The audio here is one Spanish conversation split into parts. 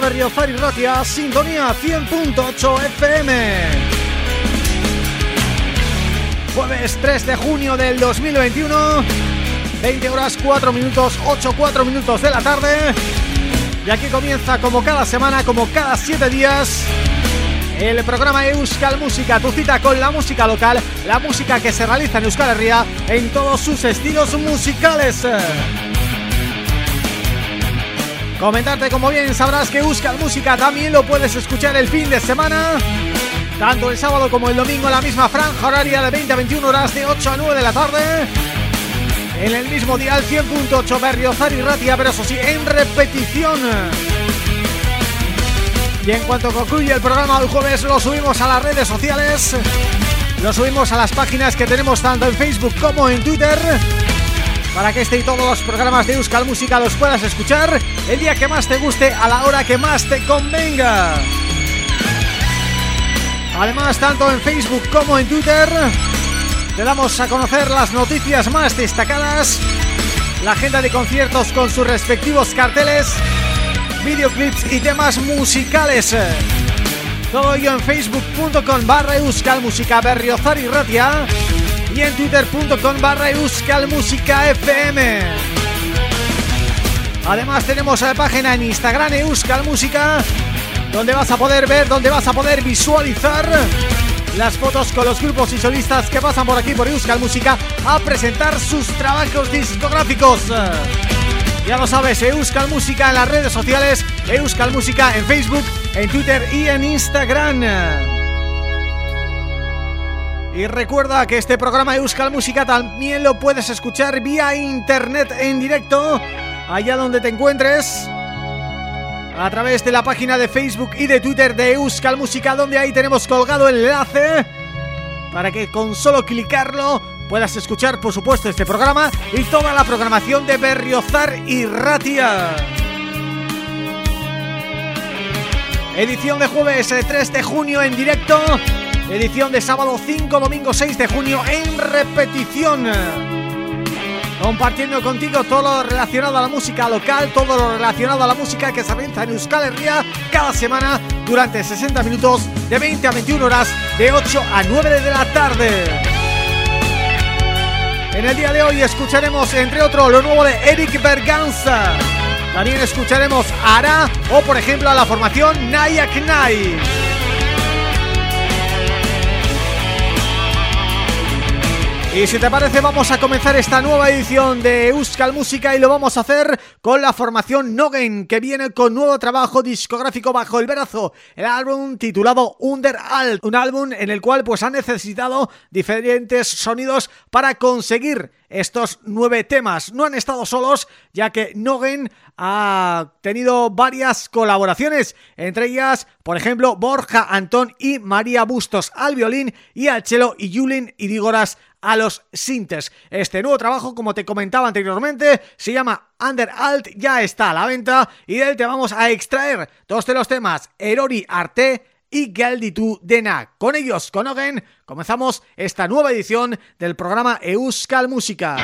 Berriozar y Ratia, sintonía 100.8 FM. Jueves 3 de junio del 2021, 20 horas 4 minutos, 8, 4 minutos de la tarde. Y aquí comienza como cada semana, como cada 7 días, el programa Euskal Música, tu cita con la música local, la música que se realiza en Euskal Herria en todos sus estilos musicales. Comentarte como bien sabrás que Euskal Música también lo puedes escuchar el fin de semana. Tanto el sábado como el domingo la misma franja horaria de 20 a 21 horas de 8 a 9 de la tarde. En el mismo día al 100.8 Berriozar y Ratia, pero eso sí, en repetición. Y en cuanto concluye el programa del jueves lo subimos a las redes sociales. Lo subimos a las páginas que tenemos tanto en Facebook como en Twitter para que este y todos los programas de Euskal Música los puedas escuchar el día que más te guste, a la hora que más te convenga. Además, tanto en Facebook como en Twitter te damos a conocer las noticias más destacadas, la agenda de conciertos con sus respectivos carteles videoclips y temas musicales. Todo ello en facebook.com barra y en twitter.com barra Música FM. Además tenemos la página en Instagram Euskal Música donde vas a poder ver, donde vas a poder visualizar las fotos con los grupos y solistas que pasan por aquí por Euskal Música a presentar sus trabajos discográficos. Ya lo sabes, Euskal Música en las redes sociales, Euskal Música en Facebook, en Twitter y en Instagram. Y recuerda que este programa Euskal Música también lo puedes escuchar vía internet en directo, allá donde te encuentres a través de la página de Facebook y de Twitter de Euskal Música donde ahí tenemos colgado el enlace para que con solo clicarlo puedas escuchar por supuesto este programa y toda la programación de Berriozar y Ratia. Edición de jueves 3 eh, de junio en directo, edición de sábado 5, domingo 6 de junio en repetición compartiendo contigo todo lo relacionado a la música local, todo lo relacionado a la música que se realiza en Euskal Herria cada semana durante 60 minutos de 20 a 21 horas de 8 a 9 de la tarde. En el día de hoy escucharemos entre otros lo nuevo de Eric Berganza. También escucharemos Ara o por ejemplo a la formación Nayak Nai. Y si te parece vamos a comenzar esta nueva edición de Euskal Música y lo vamos a hacer con la formación Nogen que viene con nuevo trabajo discográfico bajo el brazo, el álbum titulado Under Alt, un álbum en el cual pues ha necesitado diferentes sonidos para conseguir estos nueve temas. No han estado solos ya que Nogen ha tenido varias colaboraciones, entre ellas, por ejemplo, Borja Antón y María Bustos al violín y al cello y Yulin y Dígoras a los sintes. Este nuevo trabajo, como te comentaba anteriormente, se llama Under Alt, ya está a la venta y de él te vamos a extraer dos de los temas, Erori Arte y Galditu Dena. Con ellos, con Ogen, comenzamos esta nueva edición del programa Euskal Música.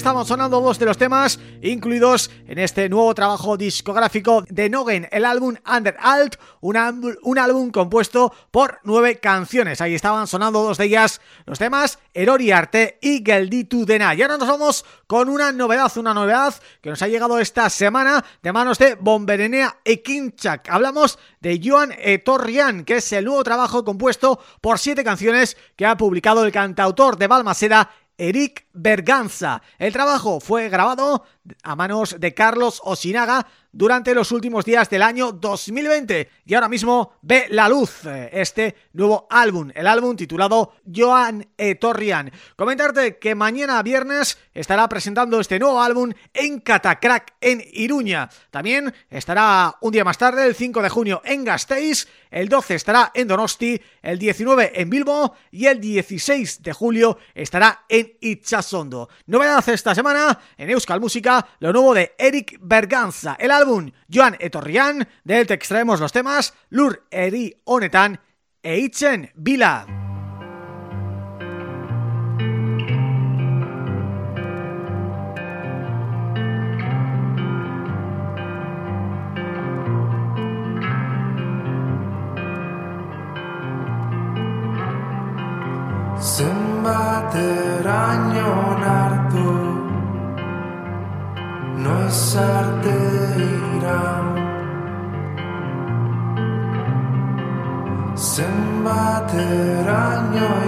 Estamos sonando dos de los temas incluidos en este nuevo trabajo discográfico de Nogen, el álbum Under Alt, un, un álbum compuesto por nueve canciones. Ahí estaban sonando dos de ellas, los temas Erori Arte y Gelditu Dena. Y ahora nos vamos con una novedad, una novedad que nos ha llegado esta semana de manos de Bomberenea Ekinchak. Hablamos de Joan Etorrian, que es el nuevo trabajo compuesto por siete canciones que ha publicado el cantautor de Balmaseda Eric Berganza. El trabajo fue grabado a manos de Carlos Osinaga durante los últimos días del año 2020 y ahora mismo ve la luz eh, este nuevo álbum, el álbum titulado Joan Etorrian. Comentarte que mañana viernes estará presentando este nuevo álbum en Catacrack en Iruña. También estará un día más tarde, el 5 de junio en Gasteiz, el 12 estará en Donosti, el 19 en Bilbo y el 16 de julio estará en Itchasondo. Novedad esta semana en Euskal Música, lo nuevo de Eric Berganza, el álbum Joan Etorrian, de él te extraemos los temas Lur Eri Honetan e Itzen Vila. Zenbateraino arte ira sema teraño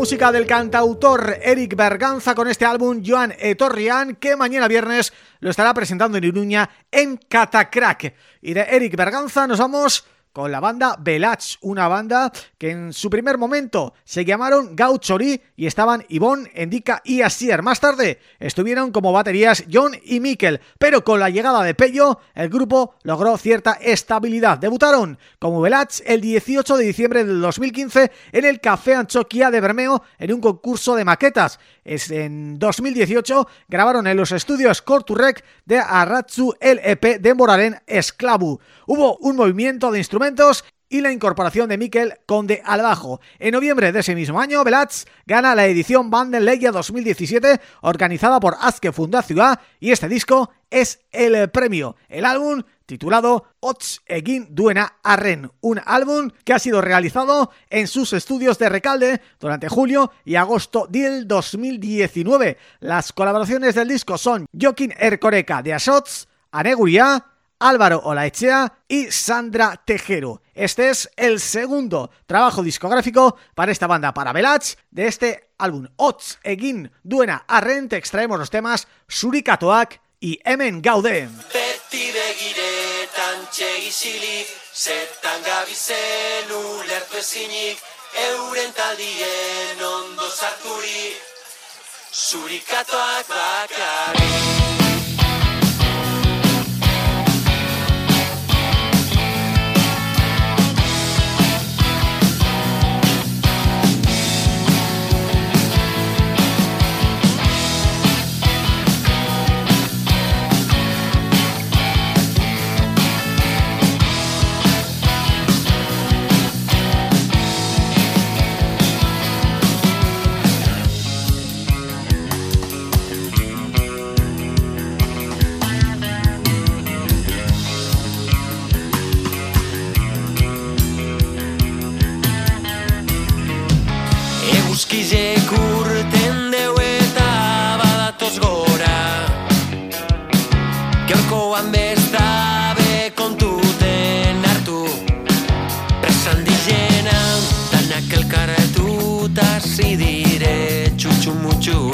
música del cantautor Eric Berganza con este álbum Joan Etorrian que mañana viernes lo estará presentando en Iruña en Catacrack. Y de Eric Berganza nos vamos con la banda Belach, una banda que en su primer momento se llamaron Gauchori y estaban Ivonne, Endika y Asier. Más tarde estuvieron como baterías John y Mikel, pero con la llegada de Pello, el grupo logró cierta estabilidad. Debutaron como Belach el 18 de diciembre del 2015 en el Café Anchoquia de Bermeo en un concurso de maquetas. Es en 2018 grabaron en los estudios Corturrec de Arratzu LP de Moralen Esclavu. Hubo un movimiento de instrumentos y la incorporación de Mikel Conde al bajo. En noviembre de ese mismo año, Belats gana la edición Leia 2017 organizada por Azke Ciudad y este disco es el premio. El álbum titulado Ots Egin Duena Arren, un álbum que ha sido realizado en sus estudios de Recalde durante julio y agosto del 2019. Las colaboraciones del disco son Joaquín Ercoreca de Asots, Aneguria, Álvaro Olaechea y Sandra Tejero. Este es el segundo trabajo discográfico para esta banda, para Belach, de este álbum Ots Egin Duena Arrente extraemos los temas Surikatoak y Emen Gaude. quise curtendeweta datos gora corco amestave con tu tenartu persandijena tan a calcara tu tasidire chuchu muchu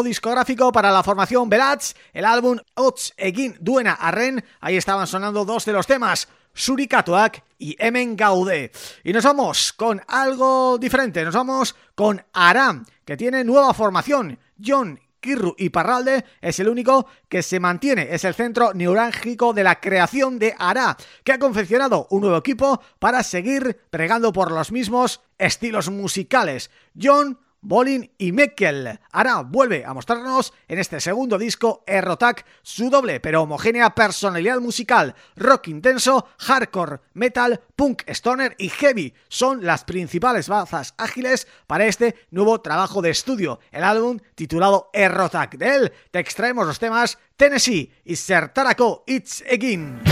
discográfico para la formación Belats, el álbum Ots Egin Duena Arren, ahí estaban sonando dos de los temas, Surikatuak y Emen Gaude. Y nos vamos con algo diferente, nos vamos con Aram, que tiene nueva formación, John Kirru y Parralde es el único que se mantiene, es el centro neurálgico de la creación de Ara, que ha confeccionado un nuevo equipo para seguir pregando por los mismos estilos musicales. John Bolin y Meckel. Ahora vuelve a mostrarnos en este segundo disco Errotac su doble pero homogénea personalidad musical, rock intenso, hardcore, metal, punk, stoner y heavy son las principales bazas ágiles para este nuevo trabajo de estudio, el álbum titulado Errotac. De él te extraemos los temas Tennessee y Sertaraco It's Again.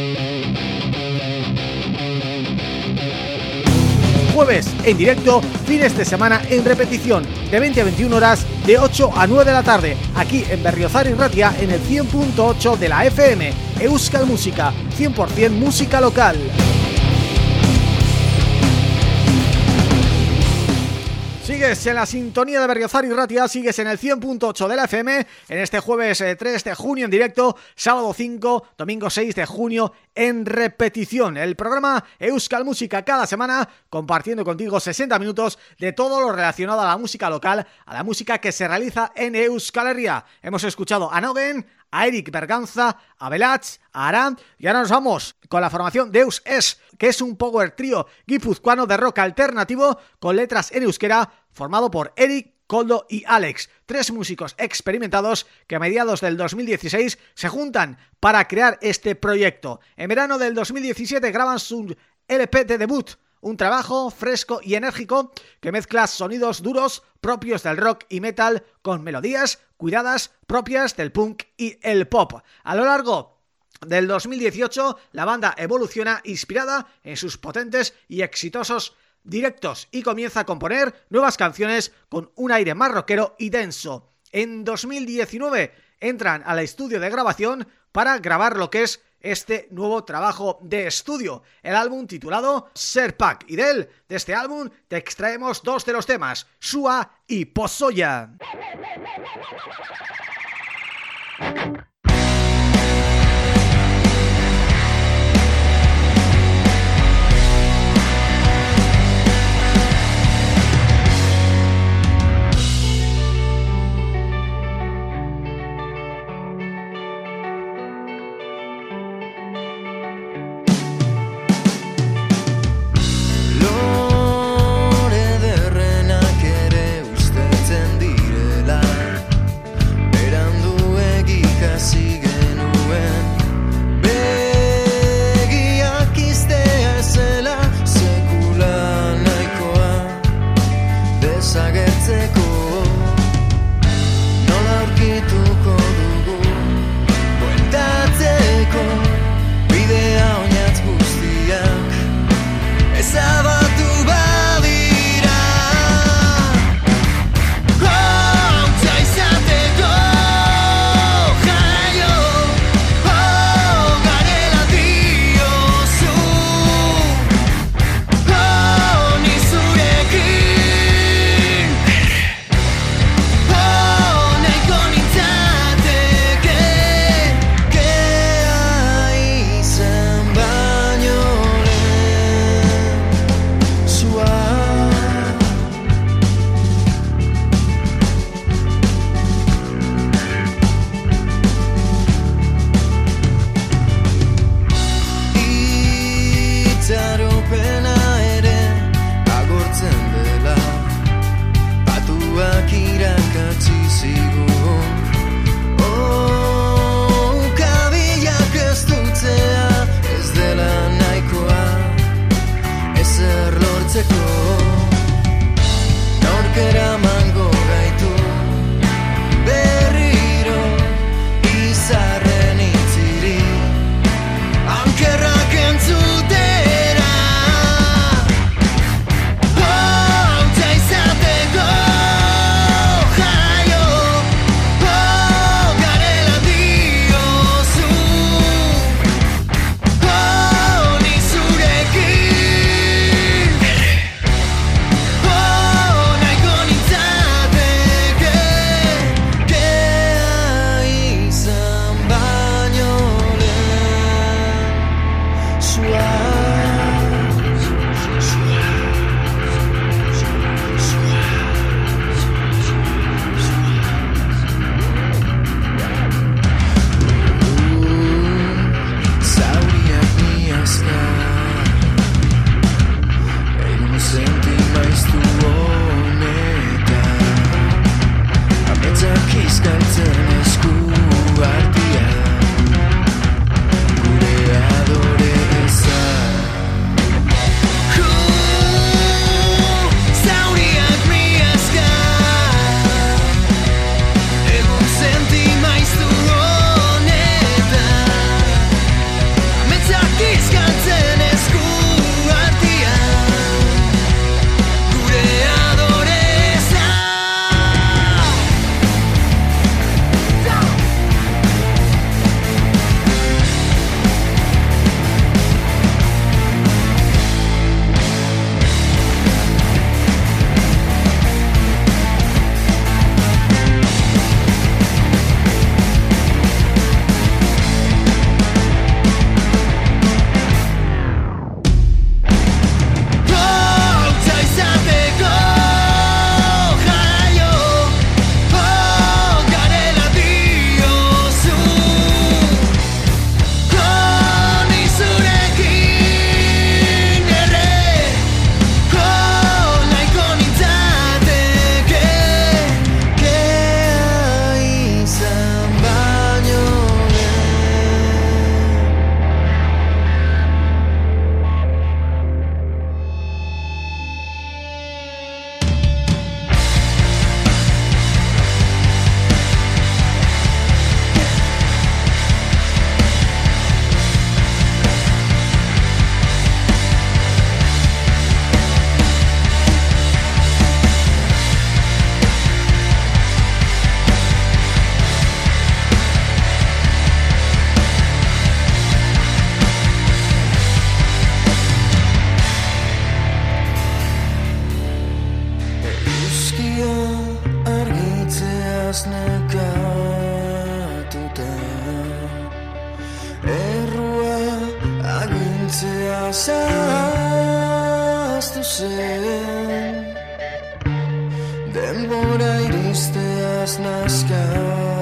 Jueves en directo, fines de semana en repetición, de 20 a 21 horas, de 8 a 9 de la tarde, aquí en Berriozar y Ratia, en el 100.8 de la FM, Euskal Música, 100% música local. Sigues en la sintonía de Berriozar y Ratia, sigues en el 100.8 de la FM en este jueves 3 eh, de junio en directo, sábado 5, domingo 6 de junio en repetición. El programa Euskal Música cada semana compartiendo contigo 60 minutos de todo lo relacionado a la música local, a la música que se realiza en Euskal Herria. Hemos escuchado a Nogen, a Eric Berganza, a Belach, a Aran y ahora nos vamos con la formación Deus Es, que es un power trío guipuzcoano de rock alternativo con letras en euskera formado por Eric, Coldo y Alex, tres músicos experimentados que a mediados del 2016 se juntan para crear este proyecto. En verano del 2017 graban su LP de debut, un trabajo fresco y enérgico que mezcla sonidos duros propios del rock y metal con melodías cuidadas propias del punk y el pop. A lo largo del 2018 la banda evoluciona inspirada en sus potentes y exitosos directos y comienza a componer nuevas canciones con un aire más rockero y denso. En 2019 entran al estudio de grabación para grabar lo que es este nuevo trabajo de estudio, el álbum titulado Serpak. Y de él, de este álbum, te extraemos dos de los temas, Sua y Pozoya. Denbora iristeaz nazkatuta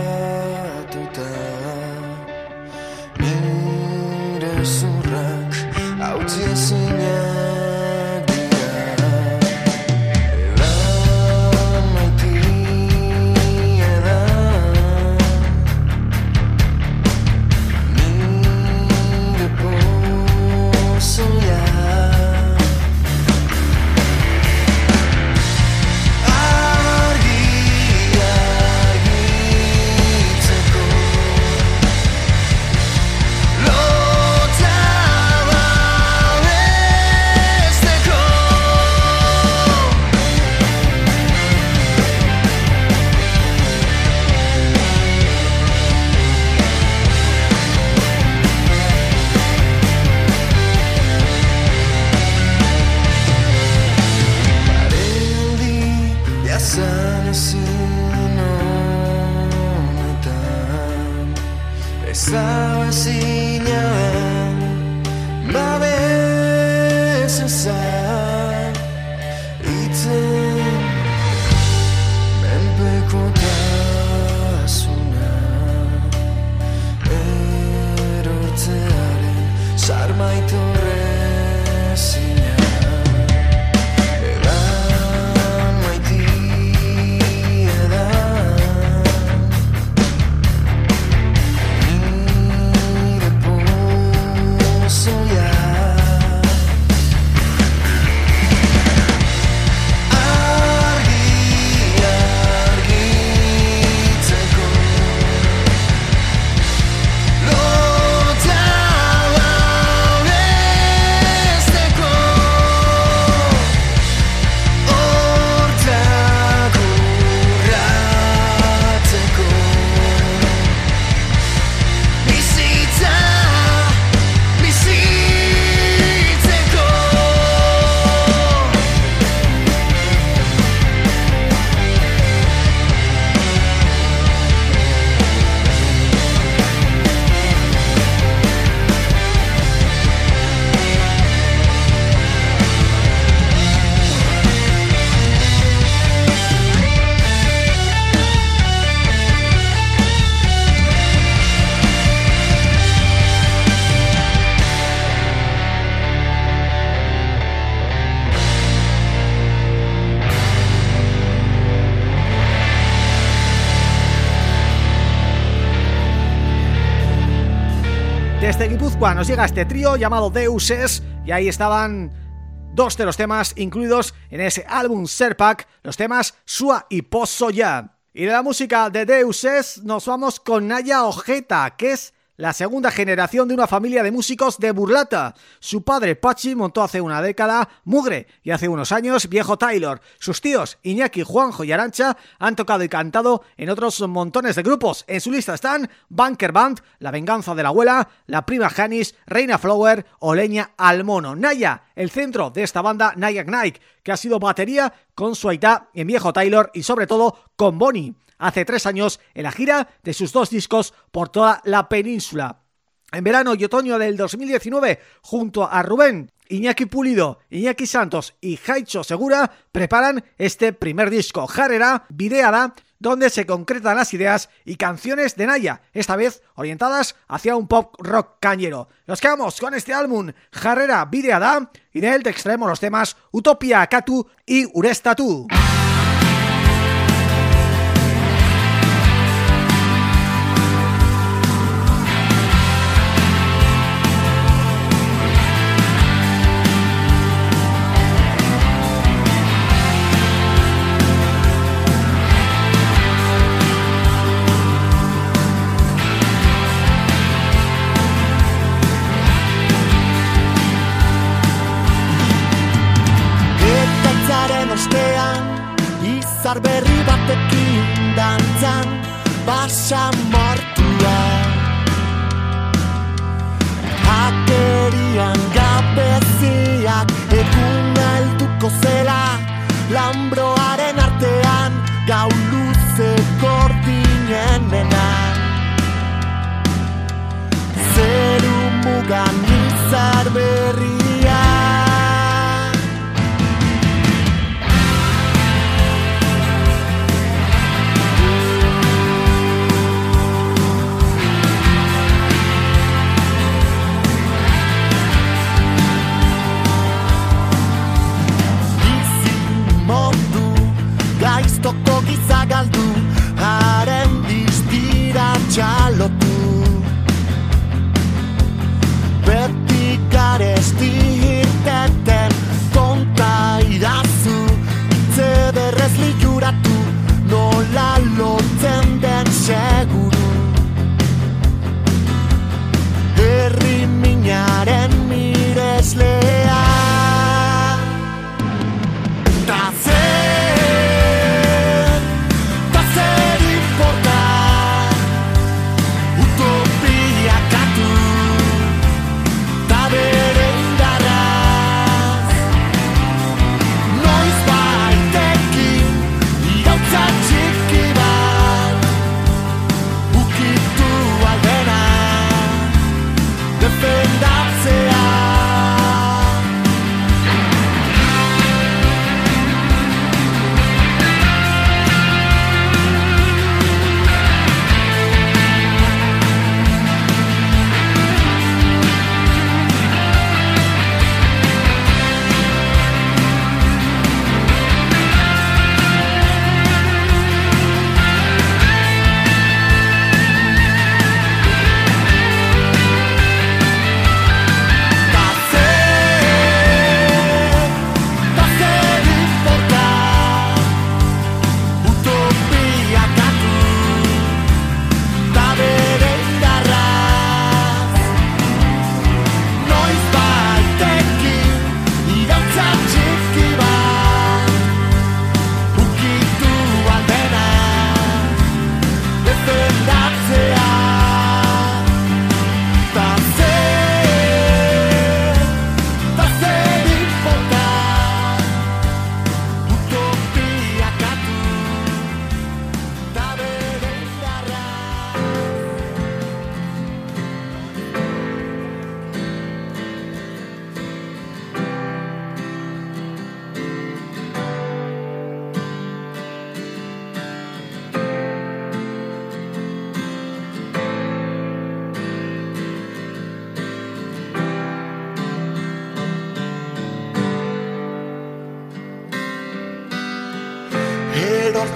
Nos llega este trío llamado Deuses y ahí estaban dos de los temas incluidos en ese álbum Serpac, los temas Sua y Pozo Ya. Y de la música de Deuses nos vamos con Naya Ojeta, que es la segunda generación de una familia de músicos de Burlata. Su padre Pachi montó hace una década Mugre y hace unos años Viejo Taylor. Sus tíos Iñaki, Juanjo y Arancha han tocado y cantado en otros montones de grupos. En su lista están Bunker Band, La Venganza de la Abuela, La Prima Janis, Reina Flower o Leña al Mono. Naya, el centro de esta banda Naya Nike, que ha sido batería con su aitá en Viejo Taylor y sobre todo con Bonnie hace tres años en la gira de sus dos discos por toda la península. En verano y otoño del 2019, junto a Rubén, Iñaki Pulido, Iñaki Santos y Jaicho Segura, preparan este primer disco, Jarera Videada, donde se concretan las ideas y canciones de Naya, esta vez orientadas hacia un pop rock cañero. Nos quedamos con este álbum, Jarrera Videada, y de él te extraemos los temas Utopia Katu y Urestatu. Nestle.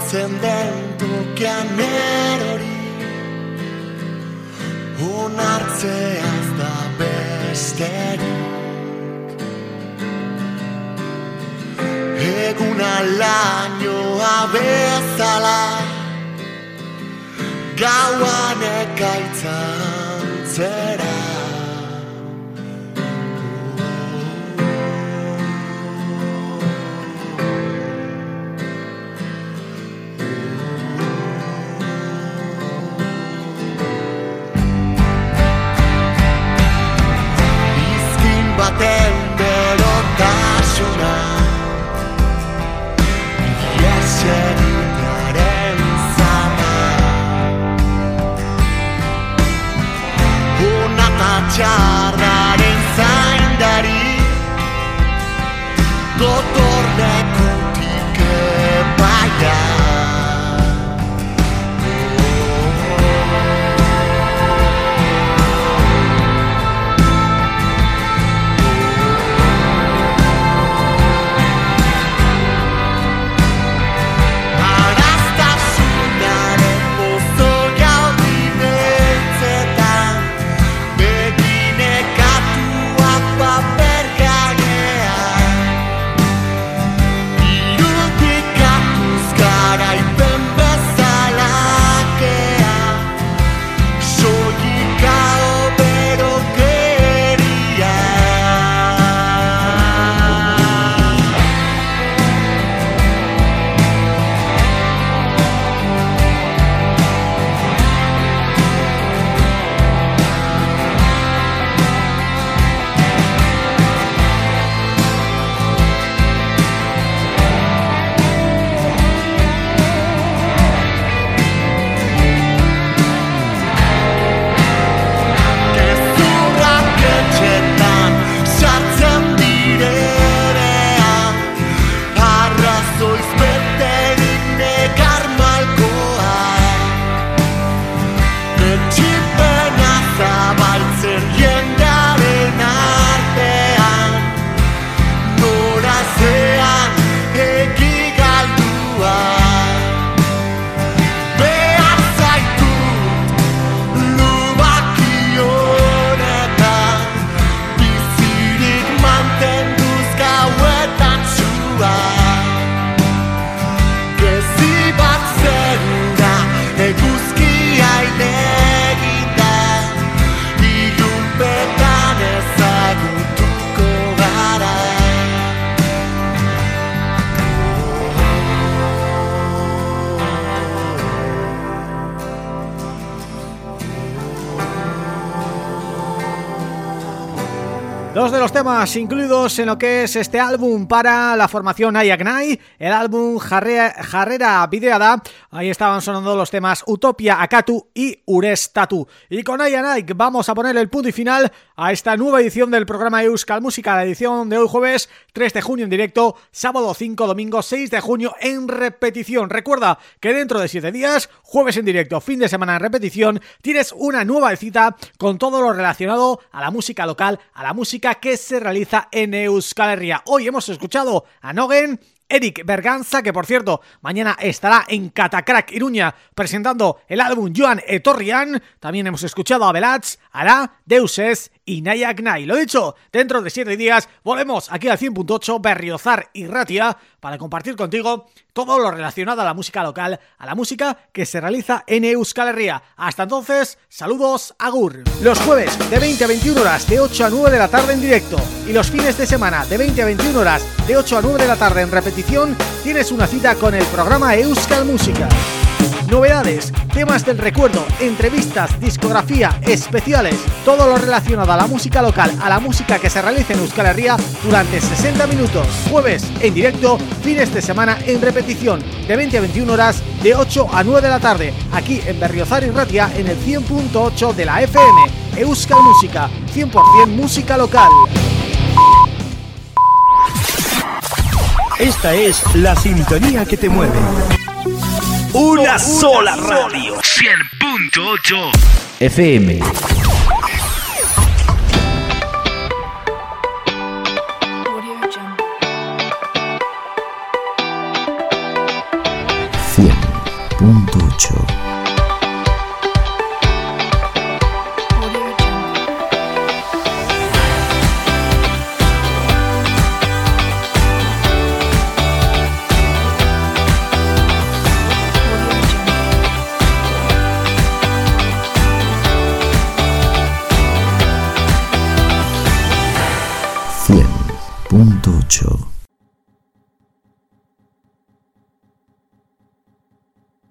Lortzen den tokian erori Onartzeaz da besterik Eguna lainoa bezala Gauan ekaitzan den kasunar yeser garen sama kunata chararen zaindari. Godor na kutik bada incluidos en lo que es este álbum para la formación Ayagnai, el álbum Jarre- Jarrera Videada, ahí estaban sonando los temas Utopia Akatu y Urestatu. Y con Ayagnai vamos a poner el punto y final a esta nueva edición del programa Euskal Música, la edición de hoy jueves 3 de junio en directo, sábado 5, domingo 6 de junio en repetición. Recuerda que dentro de 7 días, jueves en directo, fin de semana en repetición, tienes una nueva cita con todo lo relacionado a la música local, a la música que se realiza en Euskal Herria. Hoy hemos escuchado a Nogen, Eric Berganza, que por cierto, mañana estará en Catacrack Iruña presentando el álbum Joan Etorrian. También hemos escuchado a Belats, Ara, Deuses y Nayak Nai. Lo dicho, dentro de siete días volvemos aquí al 100.8 Berriozar y Ratia para compartir contigo todo lo relacionado a la música local, a la música que se realiza en Euskal Herria. Hasta entonces, saludos, agur. Los jueves de 20 a 21 horas, de 8 a 9 de la tarde en directo y los fines de semana de 20 a 21 horas, de 8 a 9 de la tarde en repetición, tienes una cita con el programa Euskal Música. Novedades, temas del recuerdo, entrevistas, discografía, especiales, todo lo relacionado a la música local, a la música que se realiza en Euskal Herria durante 60 minutos. Jueves en directo, fines de semana en repetición, de 20 a 21 horas, de 8 a 9 de la tarde, aquí en Berriozar y Ratia en el 100.8 de la FM. Euskal Música, 100% música local. Esta es la sintonía que te mueve. Una, sola radio. 100.8 FM. 100.8